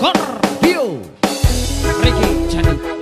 Scorpio Ricky Chanik